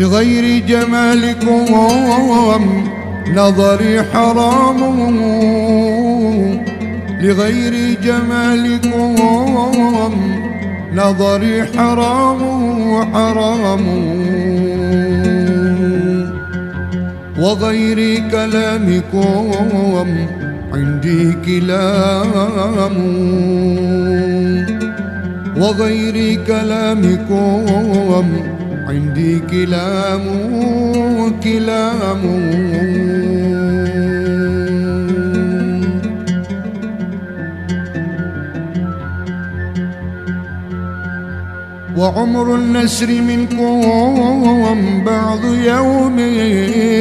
لغير جمالكم نظري حرام. لغير جمالكم نظري حرام حرام. وغير كلامكم عندي كلام. وغير كلامكم عندي كلام كلام. وعمر النسر منكم بعض يومين.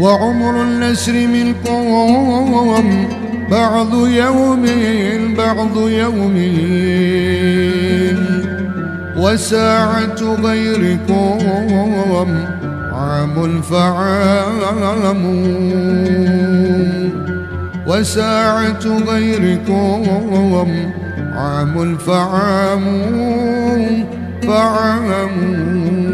وعمر النسر منكم بعض يومين بعض يومين. وساعة غيركم عام فعام وساعة غيركم عام فعام فعام.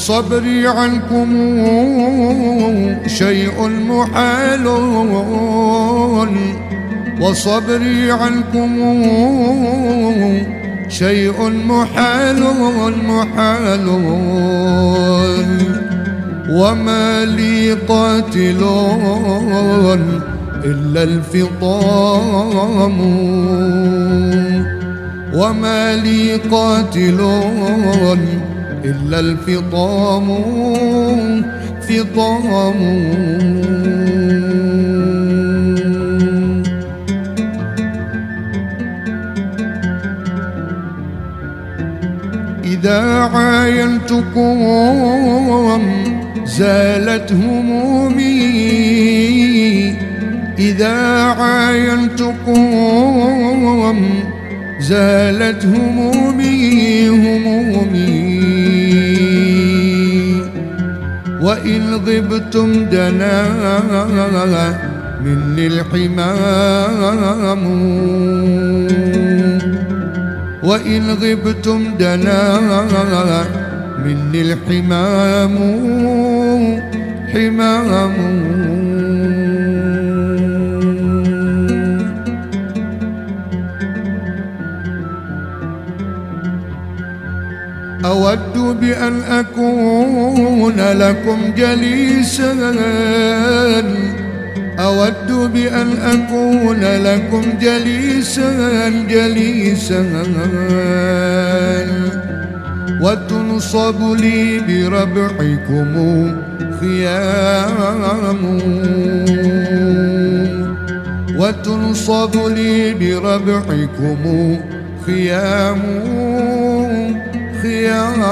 وصبري عنكم شيء محال وصبري عنكم شيء محال محال وما لي قاتل إلا الفطام وما لي قاتل إلا الفطام فطام. إذا عاينتكم زالت همومي إذا عاينتكم زالت همومي همومي وإن غبتم دنا مني الحمام. وإن غبتم دنا مني الحمام. حمام. أود بأن أكون لكم جليسا. أود بأن أكون لكم جليسا جليسا. وتنصب لي بربعكم خيام. وتنصب لي بربعكم خيام. خيام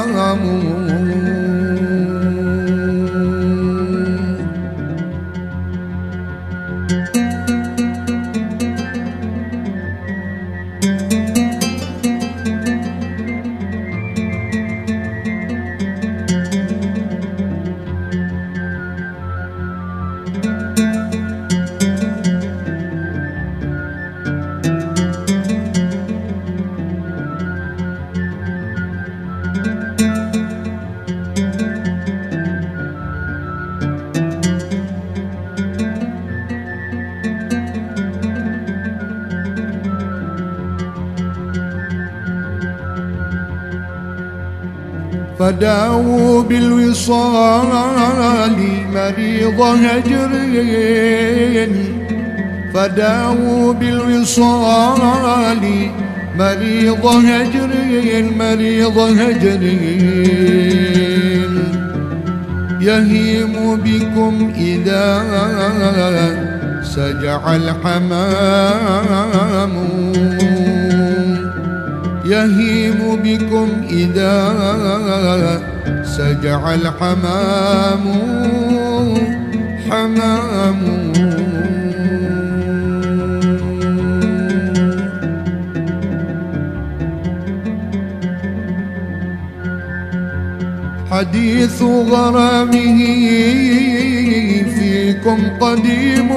فداووا بالوصال مريض هجر فداووا بالوصال مريض هجر مريض هجر يهيم بكم إذا سجع الحمام. يهيم بكم إذا سجع الحمام حمام. حديث غرامه فيكم قديم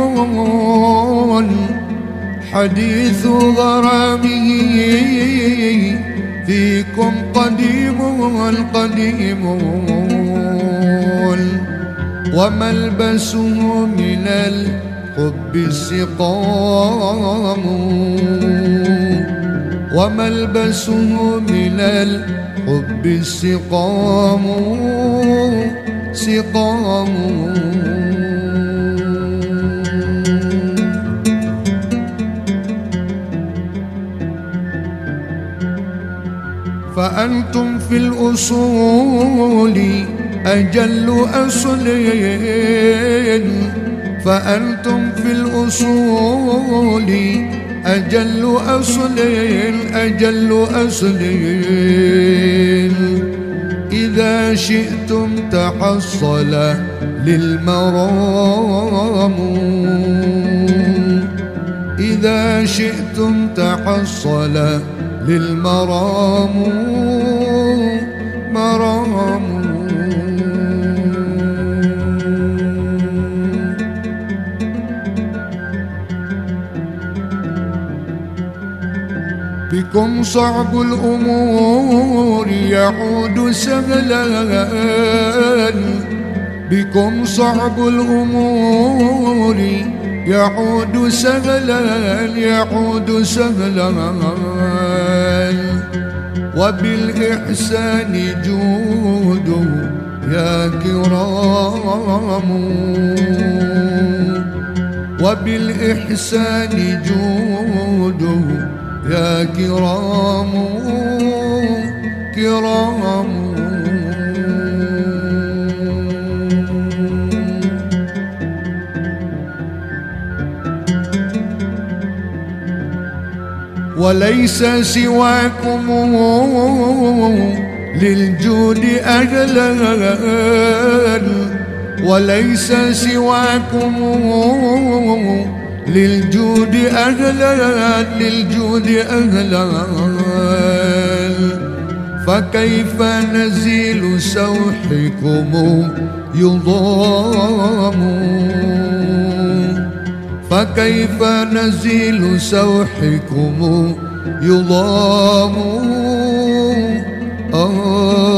حديث غرامه فيكم قديم قديم وملبسه من الحب السقام. وملبسه من الحب السقام. سقام. فأنتم في الأصول أجل أصل فأنتم في الأصول أجل أصل أجل أصل إذا شئتم تحصل للمرام. إذا شئتم تحصل للمرام مرام. بكم صعب الأمور يعود سهلا بكم صعب الأمور يعود سهلا يعود سهلا. وبالإحسان جود يا كرام. وبالإحسان جود يا كرام. كرام. وليس سواكم للجود أهلا وليس سواكم للجود أهلا للجود أهلا فكيف نزيل سوحكم يضام؟ فكيف نزيل سوحكم يضام؟ آه.